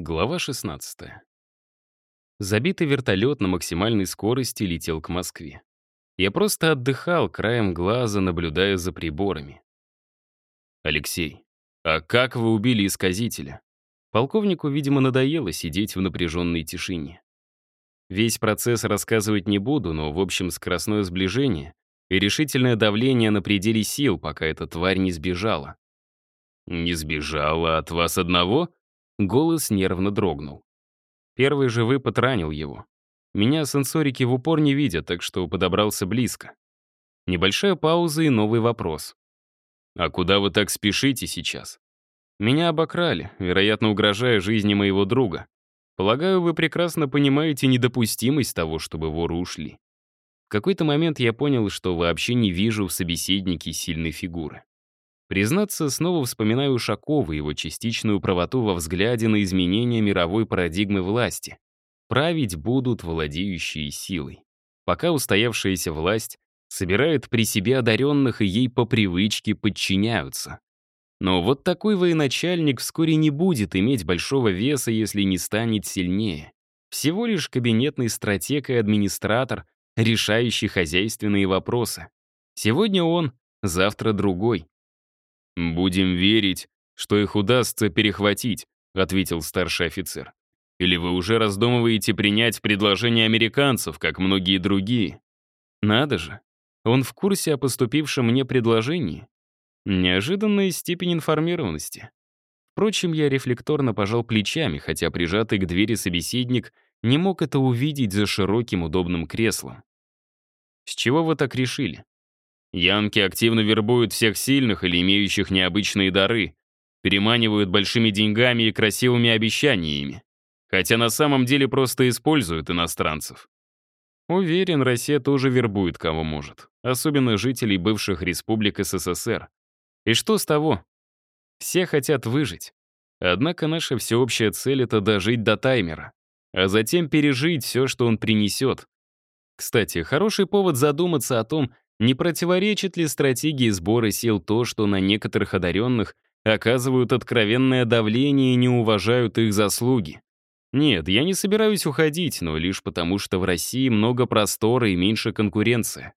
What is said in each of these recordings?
Глава 16. Забитый вертолет на максимальной скорости летел к Москве. Я просто отдыхал, краем глаза, наблюдая за приборами. «Алексей, а как вы убили исказителя?» Полковнику, видимо, надоело сидеть в напряженной тишине. Весь процесс рассказывать не буду, но, в общем, скоростное сближение и решительное давление на пределе сил, пока эта тварь не сбежала. «Не сбежала от вас одного?» Голос нервно дрогнул. Первый же выпад ранил его. Меня сенсорики в упор не видят, так что подобрался близко. Небольшая пауза и новый вопрос. «А куда вы так спешите сейчас?» «Меня обокрали, вероятно, угрожая жизни моего друга. Полагаю, вы прекрасно понимаете недопустимость того, чтобы воры ушли. В какой-то момент я понял, что вообще не вижу в собеседнике сильной фигуры. Признаться, снова вспоминаю Ушакова и его частичную правоту во взгляде на изменение мировой парадигмы власти. Править будут владеющие силой. Пока устоявшаяся власть собирает при себе одаренных и ей по привычке подчиняются. Но вот такой военачальник вскоре не будет иметь большого веса, если не станет сильнее. Всего лишь кабинетный стратег и администратор, решающий хозяйственные вопросы. Сегодня он, завтра другой. «Будем верить, что их удастся перехватить», — ответил старший офицер. «Или вы уже раздумываете принять предложение американцев, как многие другие?» «Надо же. Он в курсе о поступившем мне предложении. Неожиданная степень информированности. Впрочем, я рефлекторно пожал плечами, хотя прижатый к двери собеседник не мог это увидеть за широким удобным креслом. «С чего вы так решили?» Янки активно вербуют всех сильных или имеющих необычные дары, переманивают большими деньгами и красивыми обещаниями, хотя на самом деле просто используют иностранцев. Уверен, Россия тоже вербует кого может, особенно жителей бывших республик СССР. И что с того? Все хотят выжить. Однако наша всеобщая цель — это дожить до таймера, а затем пережить все, что он принесет. Кстати, хороший повод задуматься о том, не противоречит ли стратегии сбора сил то, что на некоторых одаренных оказывают откровенное давление и не уважают их заслуги? Нет, я не собираюсь уходить, но лишь потому, что в России много простора и меньше конкуренции.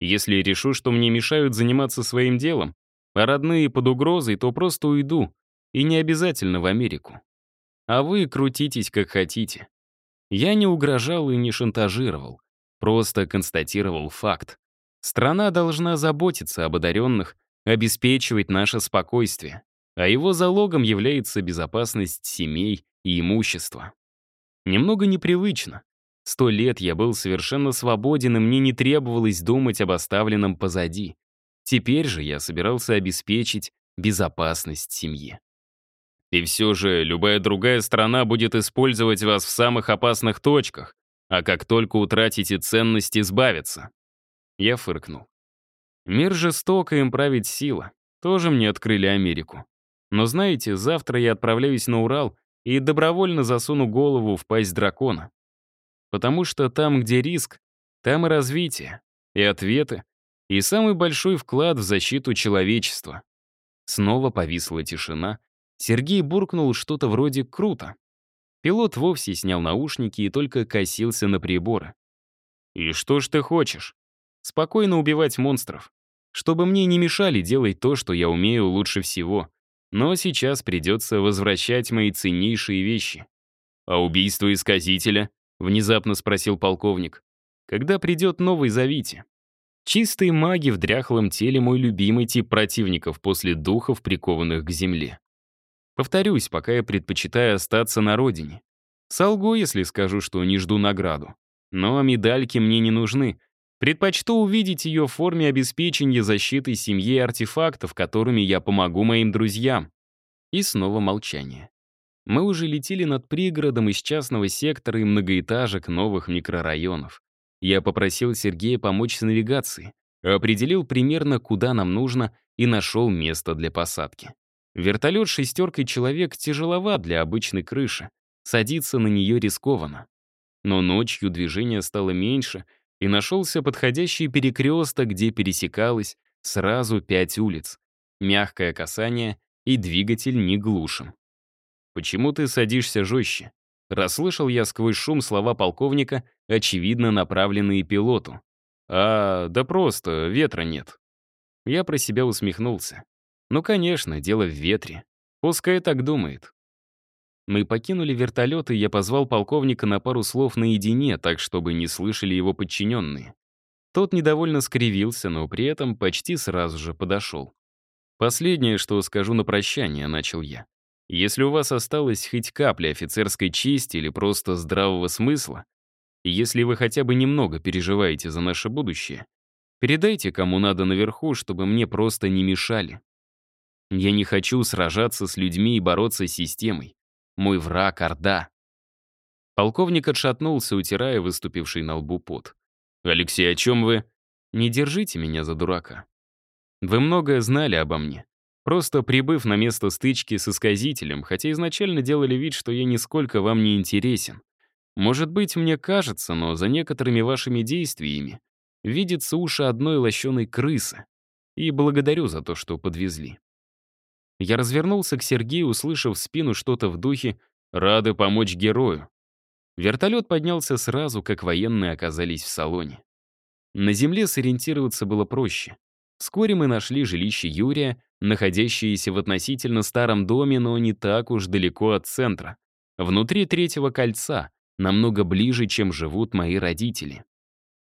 Если решу, что мне мешают заниматься своим делом, а родные под угрозой, то просто уйду, и не обязательно в Америку. А вы крутитесь как хотите. Я не угрожал и не шантажировал, просто констатировал факт. Страна должна заботиться об одаренных, обеспечивать наше спокойствие, а его залогом является безопасность семей и имущества. Немного непривычно. Сто лет я был совершенно свободен, и мне не требовалось думать об оставленном позади. Теперь же я собирался обеспечить безопасность семье. И все же любая другая страна будет использовать вас в самых опасных точках, а как только утратите ценность, избавиться. Я фыркнул. Мир жесток, и им править сила. Тоже мне открыли Америку. Но знаете, завтра я отправляюсь на Урал и добровольно засуну голову в пасть дракона. Потому что там, где риск, там и развитие, и ответы, и самый большой вклад в защиту человечества. Снова повисла тишина. Сергей буркнул что-то вроде «круто». Пилот вовсе снял наушники и только косился на приборы. «И что ж ты хочешь?» Спокойно убивать монстров. Чтобы мне не мешали делать то, что я умею лучше всего. Но сейчас придется возвращать мои ценнейшие вещи. «А убийство исказителя?» — внезапно спросил полковник. «Когда придет новый, зовите». Чистые маги в дряхлом теле — мой любимый тип противников после духов, прикованных к земле. Повторюсь, пока я предпочитаю остаться на родине. Солгу, если скажу, что не жду награду. Но медальки мне не нужны, Предпочту увидеть ее в форме обеспечения защиты семьи и артефактов, которыми я помогу моим друзьям. И снова молчание. Мы уже летели над пригородом из частного сектора и многоэтажек новых микрорайонов. Я попросил Сергея помочь с навигацией, определил примерно, куда нам нужно, и нашел место для посадки. Вертолет шестеркой человек тяжеловат для обычной крыши. Садиться на нее рискованно. Но ночью движение стало меньше — и нашелся подходящий перекресток, где пересекалось сразу пять улиц. Мягкое касание, и двигатель не глушим. почему ты садишься жестче?» Расслышал я сквозь шум слова полковника, очевидно направленные пилоту. «А, да просто, ветра нет». Я про себя усмехнулся. Ну, конечно, дело в ветре. Пускай так думает. Мы покинули вертолет, и я позвал полковника на пару слов наедине, так, чтобы не слышали его подчиненные. Тот недовольно скривился, но при этом почти сразу же подошел. «Последнее, что скажу на прощание», — начал я. «Если у вас осталась хоть капля офицерской чести или просто здравого смысла, если вы хотя бы немного переживаете за наше будущее, передайте кому надо наверху, чтобы мне просто не мешали. Я не хочу сражаться с людьми и бороться с системой. Мой враг — Орда». Полковник отшатнулся, утирая выступивший на лбу пот. «Алексей, о чем вы?» «Не держите меня за дурака. Вы многое знали обо мне. Просто прибыв на место стычки с исказителем, хотя изначально делали вид, что я нисколько вам не интересен. Может быть, мне кажется, но за некоторыми вашими действиями видится уши одной лощеной крысы. И благодарю за то, что подвезли. Я развернулся к Сергею, услышав в спину что-то в духе «Рады помочь герою». Вертолет поднялся сразу, как военные оказались в салоне. На земле сориентироваться было проще. Вскоре мы нашли жилище Юрия, находящееся в относительно старом доме, но не так уж далеко от центра. Внутри третьего кольца, намного ближе, чем живут мои родители.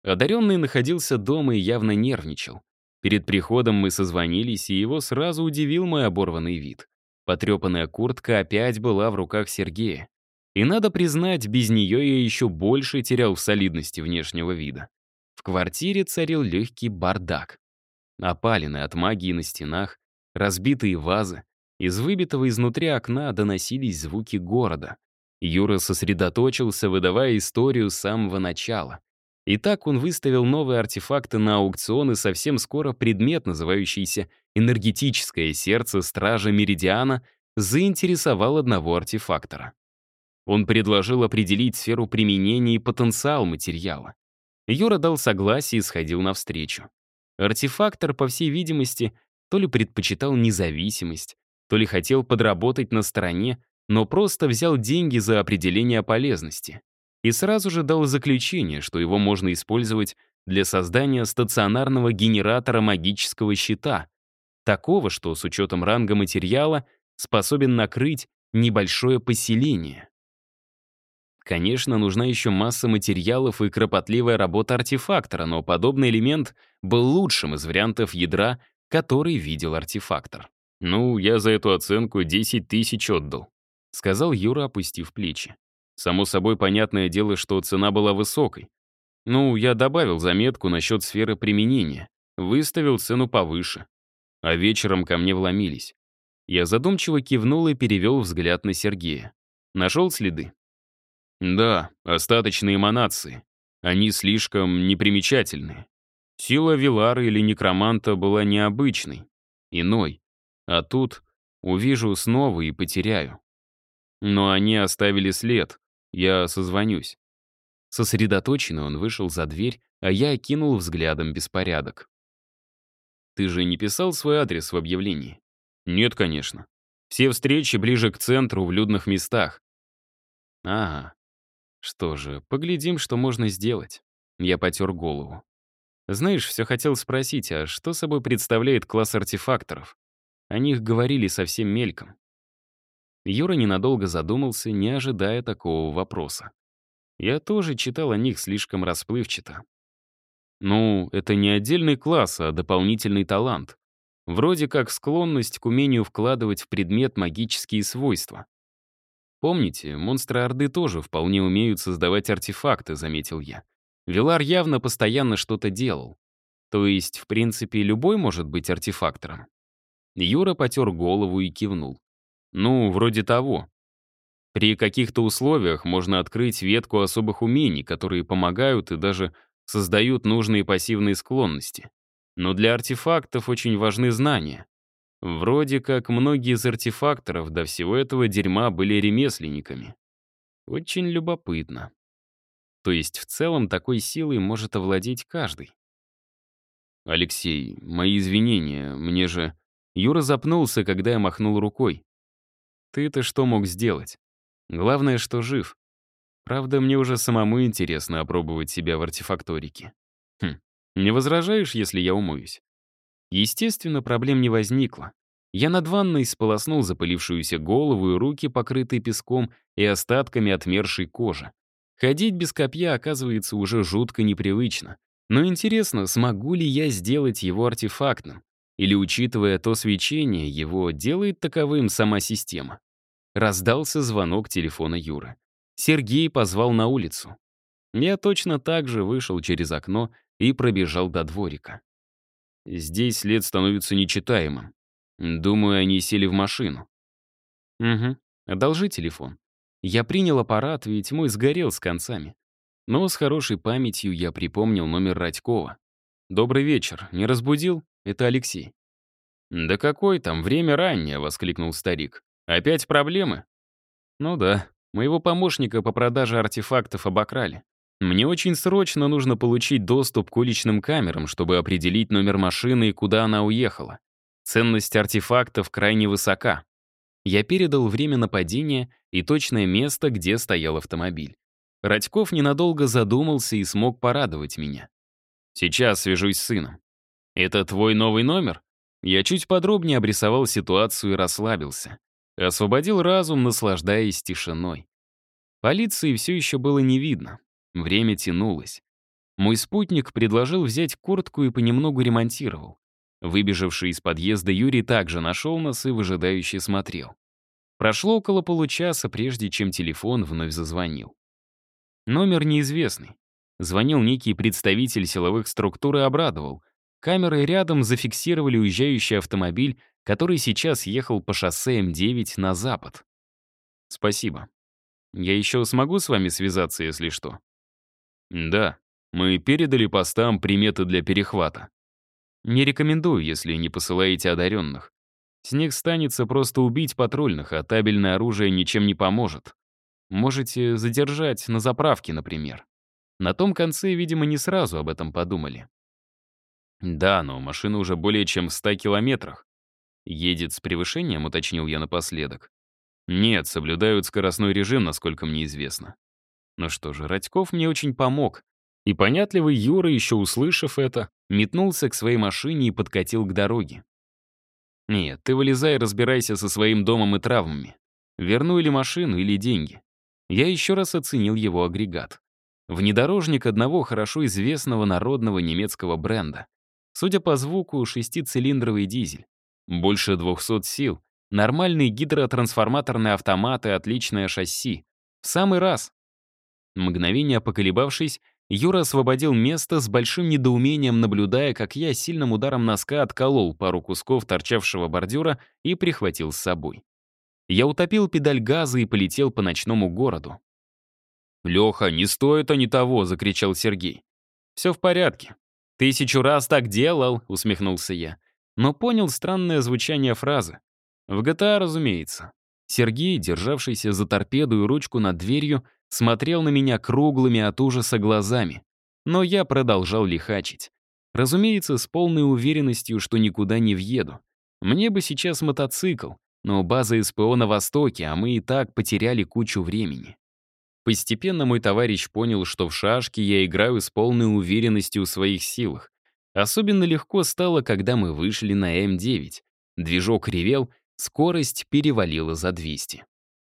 Одаренный находился дома и явно нервничал. Перед приходом мы созвонились, и его сразу удивил мой оборванный вид. Потрепанная куртка опять была в руках Сергея. И надо признать, без нее я еще больше терял в солидности внешнего вида. В квартире царил легкий бардак. Опалины от магии на стенах, разбитые вазы. Из выбитого изнутри окна доносились звуки города. Юра сосредоточился, выдавая историю с самого начала. И так он выставил новые артефакты на аукцион, и совсем скоро предмет, называющийся «энергетическое сердце Стража Меридиана», заинтересовал одного артефактора. Он предложил определить сферу применения и потенциал материала. Юра дал согласие и сходил навстречу. Артефактор, по всей видимости, то ли предпочитал независимость, то ли хотел подработать на стороне, но просто взял деньги за определение полезности и сразу же дал заключение, что его можно использовать для создания стационарного генератора магического щита, такого, что с учетом ранга материала способен накрыть небольшое поселение. Конечно, нужна еще масса материалов и кропотливая работа артефактора, но подобный элемент был лучшим из вариантов ядра, который видел артефактор. «Ну, я за эту оценку 10 тысяч отдал», — сказал Юра, опустив плечи. Само собой, понятное дело, что цена была высокой. Ну, я добавил заметку насчет сферы применения, выставил цену повыше. А вечером ко мне вломились. Я задумчиво кивнул и перевел взгляд на Сергея. Нашел следы? Да, остаточные эманации. Они слишком непримечательные. Сила Вилара или Некроманта была необычной, иной. А тут увижу снова и потеряю. Но они оставили след, я созвонюсь». Сосредоточенный он вышел за дверь, а я окинул взглядом беспорядок. «Ты же не писал свой адрес в объявлении?» «Нет, конечно. Все встречи ближе к центру, в людных местах». «Ага. Что же, поглядим, что можно сделать». Я потер голову. Знаешь, все хотел спросить, а что собой представляет класс артефакторов? О них говорили совсем мельком. Юра ненадолго задумался, не ожидая такого вопроса. Я тоже читал о них слишком расплывчато. Ну, это не отдельный класс, а дополнительный талант. Вроде как склонность к умению вкладывать в предмет магические свойства. Помните, монстры Орды тоже вполне умеют создавать артефакты, заметил я. Вилар явно постоянно что-то делал. То есть, в принципе, любой может быть артефактором. Юра потер голову и кивнул. Ну, вроде того. При каких-то условиях можно открыть ветку особых умений, которые помогают и даже создают нужные пассивные склонности. Но для артефактов очень важны знания. Вроде как многие из артефакторов до всего этого дерьма были ремесленниками. Очень любопытно. То есть в целом такой силой может овладеть каждый. «Алексей, мои извинения, мне же...» Юра запнулся, когда я махнул рукой. Ты-то что мог сделать? Главное, что жив. Правда, мне уже самому интересно опробовать себя в артефакторике. Хм, не возражаешь, если я умоюсь? Естественно, проблем не возникло. Я над ванной сполоснул запылившуюся голову и руки, покрытые песком и остатками отмершей кожи. Ходить без копья, оказывается, уже жутко непривычно. Но интересно, смогу ли я сделать его артефактным? Или, учитывая то свечение, его делает таковым сама система? Раздался звонок телефона Юры. Сергей позвал на улицу. Я точно так же вышел через окно и пробежал до дворика. Здесь след становится нечитаемым. Думаю, они сели в машину. Угу. Одолжи телефон. Я принял аппарат, ведь мой сгорел с концами. Но с хорошей памятью я припомнил номер Радькова. «Добрый вечер. Не разбудил? Это Алексей». «Да какой там, время раннее», — воскликнул старик. «Опять проблемы?» «Ну да. Моего помощника по продаже артефактов обокрали. Мне очень срочно нужно получить доступ к уличным камерам, чтобы определить номер машины и куда она уехала. Ценность артефактов крайне высока. Я передал время нападения и точное место, где стоял автомобиль. Радьков ненадолго задумался и смог порадовать меня. «Сейчас свяжусь с сыном». «Это твой новый номер?» Я чуть подробнее обрисовал ситуацию и расслабился. Освободил разум, наслаждаясь тишиной. Полиции все еще было не видно. Время тянулось. Мой спутник предложил взять куртку и понемногу ремонтировал. Выбежавший из подъезда Юрий также нашел нас и выжидающе смотрел. Прошло около получаса, прежде чем телефон вновь зазвонил. Номер неизвестный. Звонил некий представитель силовых структур и обрадовал. Камеры рядом зафиксировали уезжающий автомобиль, который сейчас ехал по шоссе М9 на запад. Спасибо. Я еще смогу с вами связаться, если что? Да, мы передали постам приметы для перехвата. Не рекомендую, если не посылаете одаренных. С них станется просто убить патрульных, а табельное оружие ничем не поможет. Можете задержать на заправке, например. На том конце, видимо, не сразу об этом подумали. Да, но машина уже более чем в 100 километрах. Едет с превышением, уточнил я напоследок. Нет, соблюдают скоростной режим, насколько мне известно. Ну что же, Радьков мне очень помог. И понятливый Юра, еще услышав это, метнулся к своей машине и подкатил к дороге. Нет, ты вылезай и разбирайся со своим домом и травмами. Верну или машину, или деньги. Я еще раз оценил его агрегат. Внедорожник одного хорошо известного народного немецкого бренда. Судя по звуку, шестицилиндровый дизель. Больше 200 сил. Нормальный гидротрансформаторный автомат и отличное шасси. В самый раз. Мгновение поколебавшись, Юра освободил место с большим недоумением, наблюдая, как я сильным ударом носка отколол пару кусков торчавшего бордюра и прихватил с собой. Я утопил педаль газа и полетел по ночному городу. «Леха, не стоит они того!» — закричал Сергей. «Все в порядке. Тысячу раз так делал!» — усмехнулся я. Но понял странное звучание фразы. В GTA, разумеется. Сергей, державшийся за торпеду и ручку над дверью, смотрел на меня круглыми от ужаса глазами. Но я продолжал лихачить. Разумеется, с полной уверенностью, что никуда не въеду. Мне бы сейчас мотоцикл, но база СПО на востоке, а мы и так потеряли кучу времени. Постепенно мой товарищ понял, что в шашки я играю с полной уверенностью в своих силах. Особенно легко стало, когда мы вышли на М9. Движок ревел, скорость перевалила за 200.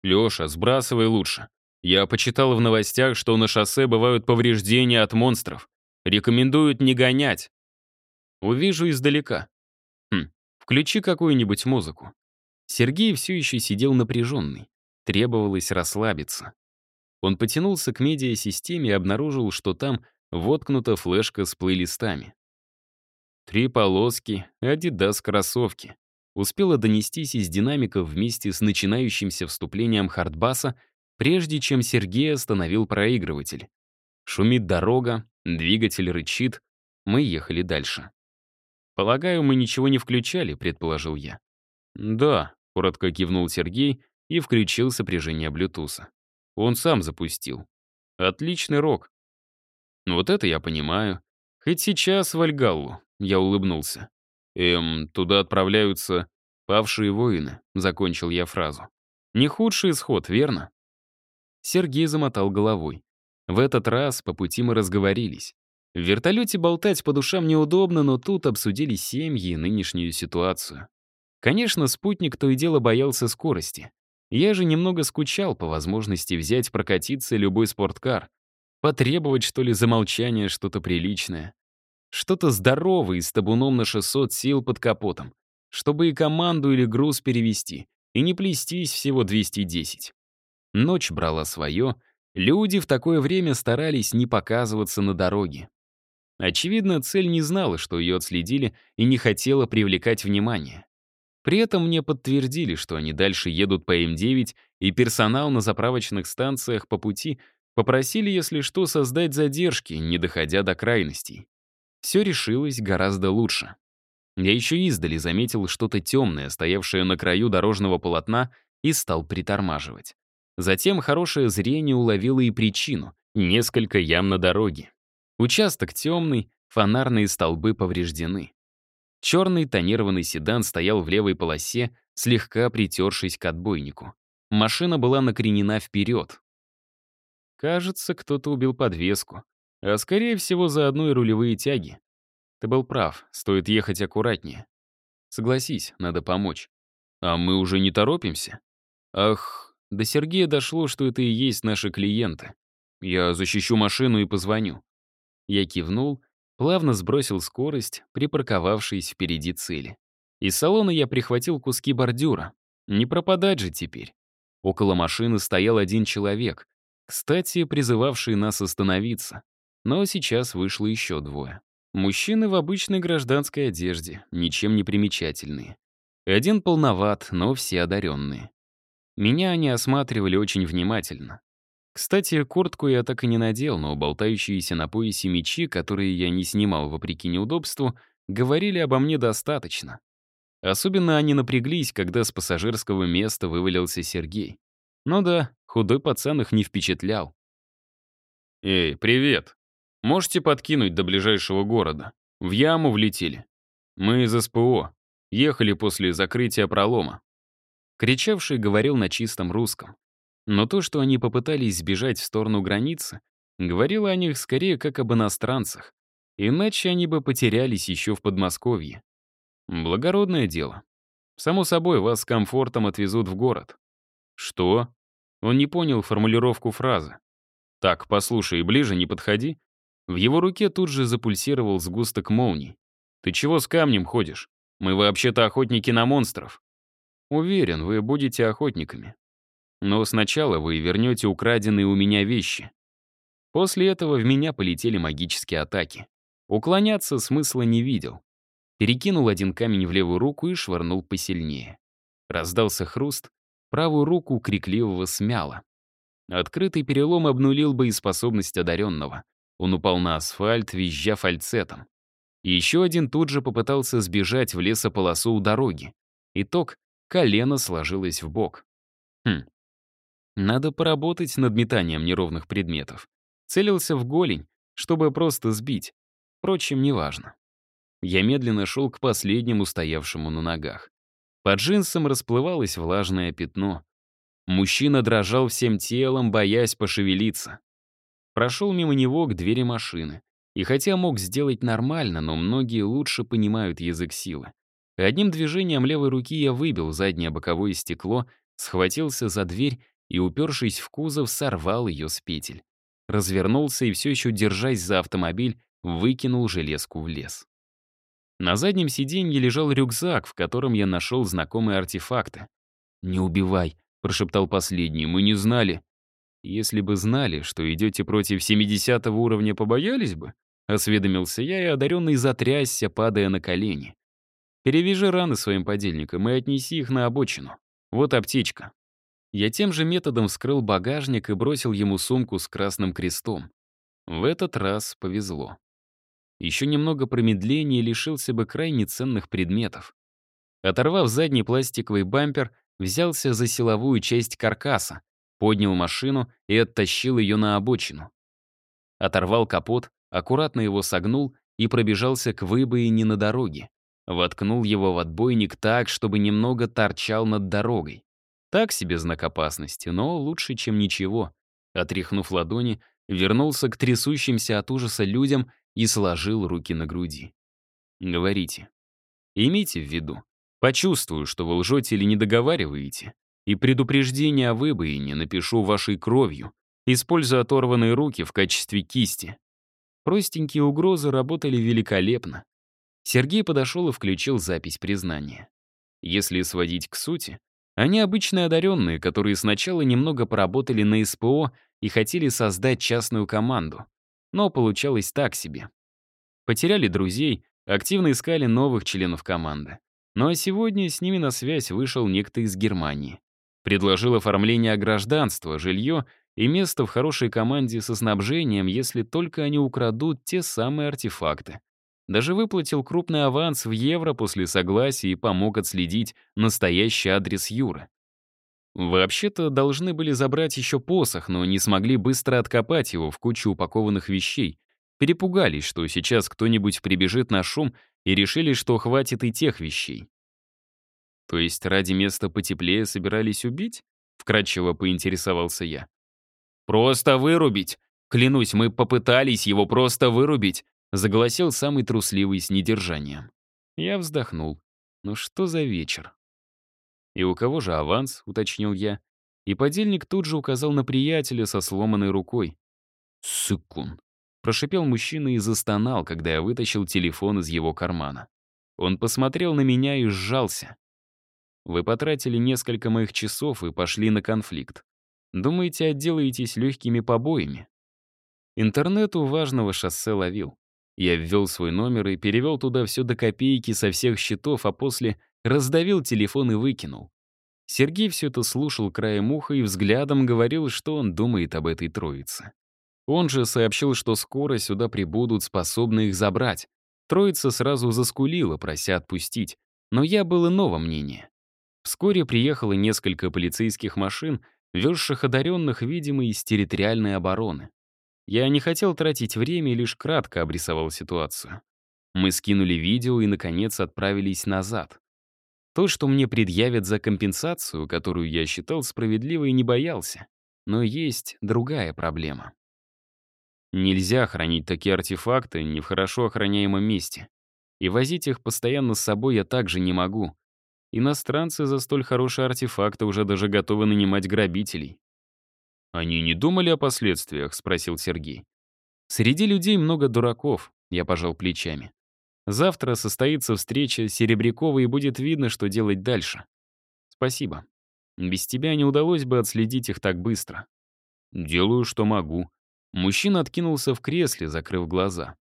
«Лёша, сбрасывай лучше. Я почитал в новостях, что на шоссе бывают повреждения от монстров. Рекомендуют не гонять. Увижу издалека. Хм, включи какую-нибудь музыку. Сергей все еще сидел напряженный. Требовалось расслабиться. Он потянулся к медиасистеме и обнаружил, что там воткнута флешка с плейлистами. Три полоски, Adidas кроссовки. Успела донестись из динамиков вместе с начинающимся вступлением хардбаса прежде чем Сергей остановил проигрыватель. Шумит дорога, двигатель рычит, мы ехали дальше. «Полагаю, мы ничего не включали», — предположил я. «Да», — коротко кивнул Сергей и включил сопряжение Блютуса. Он сам запустил. «Отличный рок». «Вот это я понимаю. Хоть сейчас в Альгаллу», — я улыбнулся. «Эм, туда отправляются павшие воины», — закончил я фразу. Не худший исход, верно? Сергей замотал головой. В этот раз по пути мы разговорились. В вертолете болтать по душам неудобно, но тут обсудили семьи и нынешнюю ситуацию. Конечно, спутник то и дело боялся скорости. Я же немного скучал по возможности взять прокатиться любой спорткар. Потребовать, что ли, замолчания что-то приличное. Что-то здоровое и с табуном на 600 сил под капотом. Чтобы и команду или груз перевести. И не плестись всего 210. Ночь брала свое. Люди в такое время старались не показываться на дороге. Очевидно, цель не знала, что ее отследили, и не хотела привлекать внимание. При этом мне подтвердили, что они дальше едут по М9, и персонал на заправочных станциях по пути попросили, если что, создать задержки, не доходя до крайностей. Все решилось гораздо лучше. Я еще издали заметил что-то темное, стоявшее на краю дорожного полотна, и стал притормаживать. Затем хорошее зрение уловило и причину — несколько ям на дороге. Участок темный, фонарные столбы повреждены. Черный тонированный седан стоял в левой полосе, слегка притершись к отбойнику. Машина была накренена вперед. Кажется, кто-то убил подвеску. А скорее всего, заодно и рулевые тяги. Ты был прав, стоит ехать аккуратнее. Согласись, надо помочь. А мы уже не торопимся? Ах, до Сергея дошло, что это и есть наши клиенты. Я защищу машину и позвоню. Я кивнул, плавно сбросил скорость, припарковавшись впереди цели. Из салона я прихватил куски бордюра. Не пропадать же теперь. Около машины стоял один человек, кстати, призывавший нас остановиться. Но сейчас вышло еще двое. Мужчины в обычной гражданской одежде, ничем не примечательные. Один полноват, но все одаренные. Меня они осматривали очень внимательно. Кстати, куртку я так и не надел, но болтающиеся на поясе мечи, которые я не снимал вопреки неудобству, говорили обо мне достаточно. Особенно они напряглись, когда с пассажирского места вывалился Сергей. Ну да, худой пацан их не впечатлял. «Эй, привет! Можете подкинуть до ближайшего города? В яму влетели. Мы из СПО. Ехали после закрытия пролома». Кричавший говорил на чистом русском. Но то, что они попытались сбежать в сторону границы, говорило о них скорее как об иностранцах. Иначе они бы потерялись еще в Подмосковье. Благородное дело. Само собой, вас с комфортом отвезут в город. Что? Он не понял формулировку фразы. Так, послушай, ближе не подходи. В его руке тут же запульсировал сгусток молний. Ты чего с камнем ходишь? Мы вообще-то охотники на монстров. Уверен, вы будете охотниками. Но сначала вы вернете украденные у меня вещи. После этого в меня полетели магические атаки. Уклоняться смысла не видел. Перекинул один камень в левую руку и швырнул посильнее. Раздался хруст, правую руку крикливого смяло. Открытый перелом обнулил боеспособность одаренного. Он упал на асфальт, визжа фальцетом. И еще один тут же попытался сбежать в лесополосу у дороги. Итог — колено сложилось в бок. Хм, надо поработать над метанием неровных предметов. Целился в голень, чтобы просто сбить. Впрочем, неважно. Я медленно шел к последнему стоявшему на ногах. Под джинсом расплывалось влажное пятно. Мужчина дрожал всем телом, боясь пошевелиться. Прошел мимо него к двери машины. И хотя мог сделать нормально, но многие лучше понимают язык силы. Одним движением левой руки я выбил заднее боковое стекло, схватился за дверь и, упершись в кузов, сорвал ее с петель. Развернулся и, все еще держась за автомобиль, выкинул железку в лес. На заднем сиденье лежал рюкзак, в котором я нашел знакомые артефакты. «Не убивай», — прошептал последний, — «мы не знали». «Если бы знали, что идете против 70 уровня, побоялись бы?» — осведомился я, и одаренный затрясся, падая на колени. «Перевяжи раны своим подельникам и отнеси их на обочину. Вот аптечка». Я тем же методом вскрыл багажник и бросил ему сумку с красным крестом. В этот раз повезло. Еще немного промедления лишился бы крайне ценных предметов. Оторвав задний пластиковый бампер, взялся за силовую часть каркаса, поднял машину и оттащил ее на обочину. Оторвал капот, аккуратно его согнул и пробежался к выбоине на дороге. Воткнул его в отбойник так, чтобы немного торчал над дорогой. Так себе знак опасности, но лучше, чем ничего. Отряхнув ладони, вернулся к трясущимся от ужаса людям и сложил руки на груди. Говорите. Имейте в виду. Почувствую, что вы лжете или не договариваете, и предупреждение о выбоине напишу вашей кровью, используя оторванные руки в качестве кисти. Простенькие угрозы работали великолепно. Сергей подошел и включил запись признания. Если сводить к сути, они обычные одаренные, которые сначала немного поработали на СПО и хотели создать частную команду. Но получалось так себе. Потеряли друзей, активно искали новых членов команды. Ну а сегодня с ними на связь вышел некто из Германии. Предложил оформление гражданства, жилье и место в хорошей команде со снабжением, если только они украдут те самые артефакты. Даже выплатил крупный аванс в евро после согласия и помог отследить настоящий адрес Юры. Вообще-то должны были забрать еще посох, но не смогли быстро откопать его в кучу упакованных вещей. Перепугались, что сейчас кто-нибудь прибежит на шум и решили, что хватит и тех вещей. То есть ради места потеплее собирались убить? Вкратчиво поинтересовался я. «Просто вырубить! Клянусь, мы попытались его просто вырубить!» Заголосил самый трусливый с недержанием. Я вздохнул. Ну что за вечер? «И у кого же аванс?» — уточнил я. И подельник тут же указал на приятеля со сломанной рукой. «Сыкун!» — прошипел мужчина и застонал, когда я вытащил телефон из его кармана. Он посмотрел на меня и сжался. Вы потратили несколько моих часов и пошли на конфликт. Думаете, отделаетесь легкими побоями? Интернет у важного шоссе ловил. Я ввел свой номер и перевел туда все до копейки со всех счетов, а после раздавил телефон и выкинул. Сергей все это слушал краем уха и взглядом говорил, что он думает об этой троице. Он же сообщил, что скоро сюда прибудут способны их забрать. Троица сразу заскулила, прося отпустить. Но я был иного мнения. Вскоре приехало несколько полицейских машин, везших одаренных, видимо, из территориальной обороны. Я не хотел тратить время и лишь кратко обрисовал ситуацию. Мы скинули видео и, наконец, отправились назад. То, что мне предъявят за компенсацию, которую я считал справедливой, не боялся. Но есть другая проблема. Нельзя хранить такие артефакты не в хорошо охраняемом месте. И возить их постоянно с собой я также не могу. Иностранцы за столь хорошие артефакты уже даже готовы нанимать грабителей. «Они не думали о последствиях?» — спросил Сергей. «Среди людей много дураков», — я пожал плечами. «Завтра состоится встреча Серебрякова и будет видно, что делать дальше. Спасибо. Без тебя не удалось бы отследить их так быстро». «Делаю, что могу». Мужчина откинулся в кресле, закрыв глаза.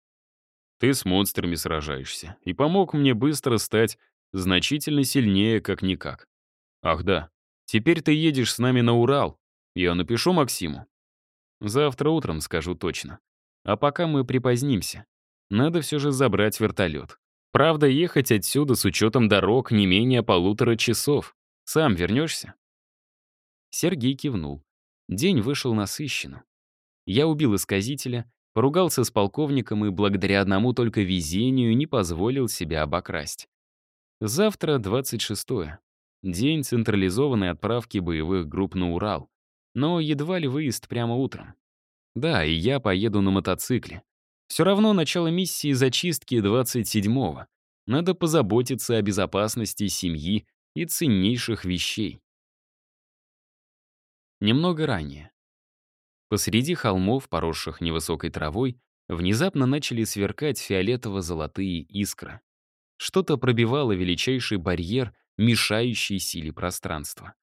«Ты с монстрами сражаешься и помог мне быстро стать значительно сильнее, как-никак. Ах да, теперь ты едешь с нами на Урал. Я напишу Максиму. Завтра утром скажу точно. А пока мы припозднимся. Надо все же забрать вертолет. Правда, ехать отсюда с учетом дорог не менее полутора часов. Сам вернешься? Сергей кивнул. День вышел насыщенно. Я убил исказителя, поругался с полковником и благодаря одному только везению не позволил себя обокрасть. Завтра 26-е. День централизованной отправки боевых групп на Урал. Но едва ли выезд прямо утром. Да, и я поеду на мотоцикле. Все равно начало миссии зачистки 27-го. Надо позаботиться о безопасности семьи и ценнейших вещей. Немного ранее. Посреди холмов, поросших невысокой травой, внезапно начали сверкать фиолетово-золотые искры. Что-то пробивало величайший барьер, мешающий силе пространства.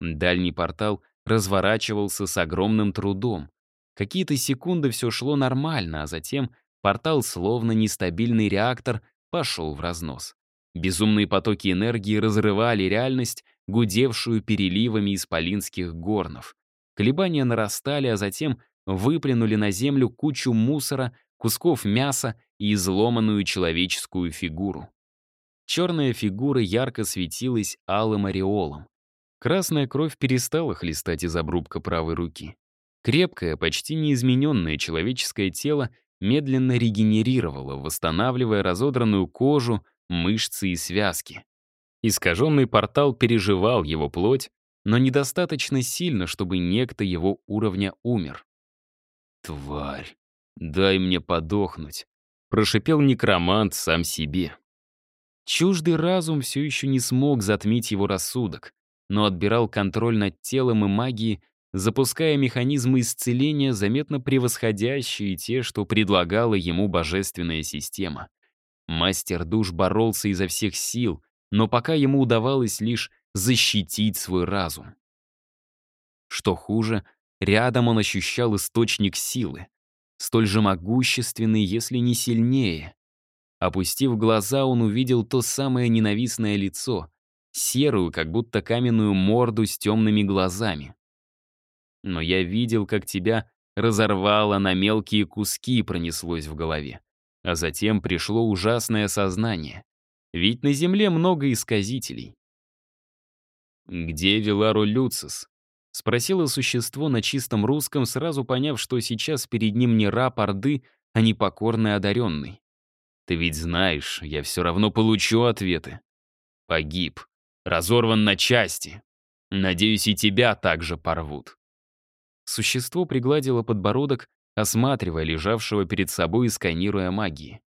Дальний портал разворачивался с огромным трудом. Какие-то секунды все шло нормально, а затем портал, словно нестабильный реактор, пошел в разнос. Безумные потоки энергии разрывали реальность, гудевшую переливами исполинских горнов. Колебания нарастали, а затем выплюнули на землю кучу мусора, кусков мяса и изломанную человеческую фигуру. Черная фигура ярко светилась алым ореолом. Красная кровь перестала хлестать из обрубка правой руки. Крепкое, почти неизмененное человеческое тело медленно регенерировало, восстанавливая разодранную кожу, мышцы и связки. Искаженный портал переживал его плоть, но недостаточно сильно, чтобы некто его уровня умер. «Тварь, дай мне подохнуть», — прошипел некромант сам себе. Чуждый разум все еще не смог затмить его рассудок, но отбирал контроль над телом и магией, запуская механизмы исцеления, заметно превосходящие те, что предлагала ему божественная система. Мастер душ боролся изо всех сил, но пока ему удавалось лишь защитить свой разум. Что хуже, рядом он ощущал источник силы, столь же могущественный, если не сильнее. Опустив глаза, он увидел то самое ненавистное лицо, серую, как будто каменную морду с темными глазами. Но я видел, как тебя разорвало на мелкие куски, пронеслось в голове. А затем пришло ужасное сознание. Ведь на Земле много исказителей. «Где Вилару Люцис?» — спросило существо на чистом русском, сразу поняв, что сейчас перед ним не раб Орды, а непокорный одаренный. «Ты ведь знаешь, я все равно получу ответы. Погиб, разорван на части. Надеюсь, и тебя также порвут». Существо пригладило подбородок, осматривая лежавшего перед собой и сканируя магии.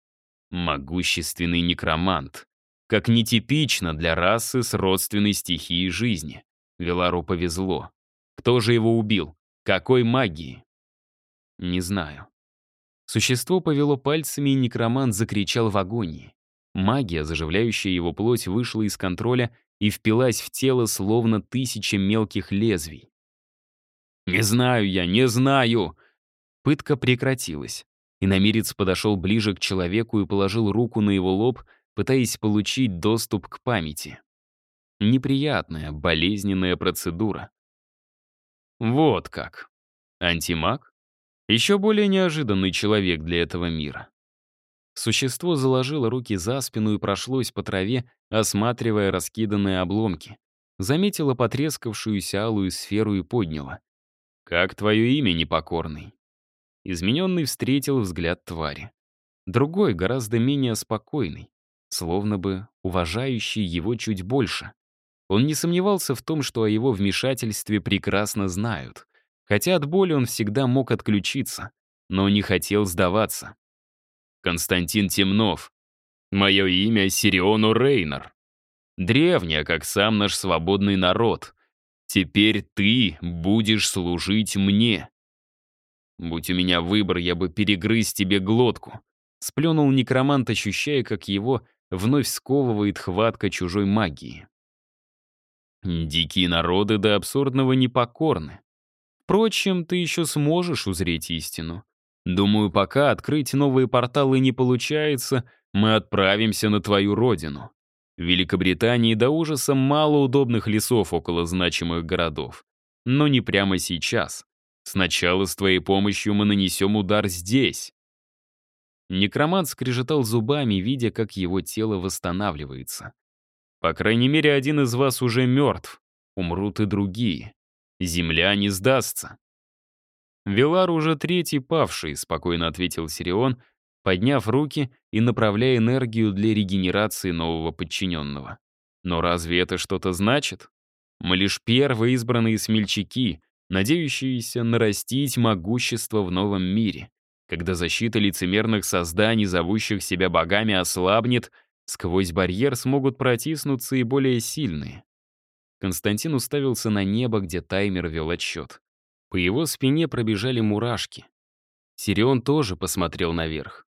Могущественный некромант. Как нетипично для расы с родственной стихией жизни. Велару повезло. Кто же его убил? Какой магии? Не знаю. Существо повело пальцами, и некромант закричал в агонии. Магия, заживляющая его плоть, вышла из контроля и впилась в тело, словно тысяча мелких лезвий. «Не знаю я, не знаю!» Пытка прекратилась. И намерец подошел ближе к человеку и положил руку на его лоб, пытаясь получить доступ к памяти. Неприятная, болезненная процедура. Вот как. Антимаг? Еще более неожиданный человек для этого мира. Существо заложило руки за спину и прошлось по траве, осматривая раскиданные обломки. Заметило потрескавшуюся алую сферу и подняло. «Как твое имя, непокорный?» Измененный встретил взгляд твари. Другой, гораздо менее спокойный, словно бы уважающий его чуть больше. Он не сомневался в том, что о его вмешательстве прекрасно знают. Хотя от боли он всегда мог отключиться, но не хотел сдаваться. Константин Темнов. Мое имя Сириону Рейнер. Древняя, как сам наш свободный народ. Теперь ты будешь служить мне. Будь у меня выбор, я бы перегрыз тебе глотку. Сплюнул некромант, ощущая, как его вновь сковывает хватка чужой магии. Дикие народы до абсурдного непокорны. Впрочем, ты еще сможешь узреть истину. Думаю, пока открыть новые порталы не получается, мы отправимся на твою родину. В Великобритании до ужаса мало удобных лесов около значимых городов. Но не прямо сейчас. Сначала с твоей помощью мы нанесем удар здесь». Некромант скрежетал зубами, видя, как его тело восстанавливается. «По крайней мере, один из вас уже мертв. Умрут и другие. Земля не сдастся». «Велар уже третий павший», — спокойно ответил Сирион, подняв руки и направляя энергию для регенерации нового подчиненного. «Но разве это что-то значит? Мы лишь первые избранные смельчаки, надеющиеся нарастить могущество в новом мире. Когда защита лицемерных созданий, зовущих себя богами, ослабнет, сквозь барьер смогут протиснуться и более сильные. Константин уставился на небо, где таймер вел отсчет. По его спине пробежали мурашки. Сирион тоже посмотрел наверх.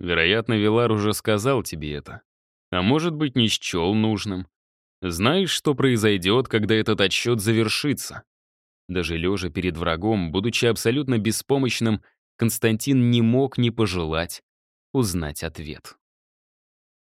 «Вероятно, Вилар уже сказал тебе это. А может быть, не счел нужным. Знаешь, что произойдет, когда этот отсчет завершится?» Даже лежа перед врагом, будучи абсолютно беспомощным, Константин не мог не пожелать узнать ответ.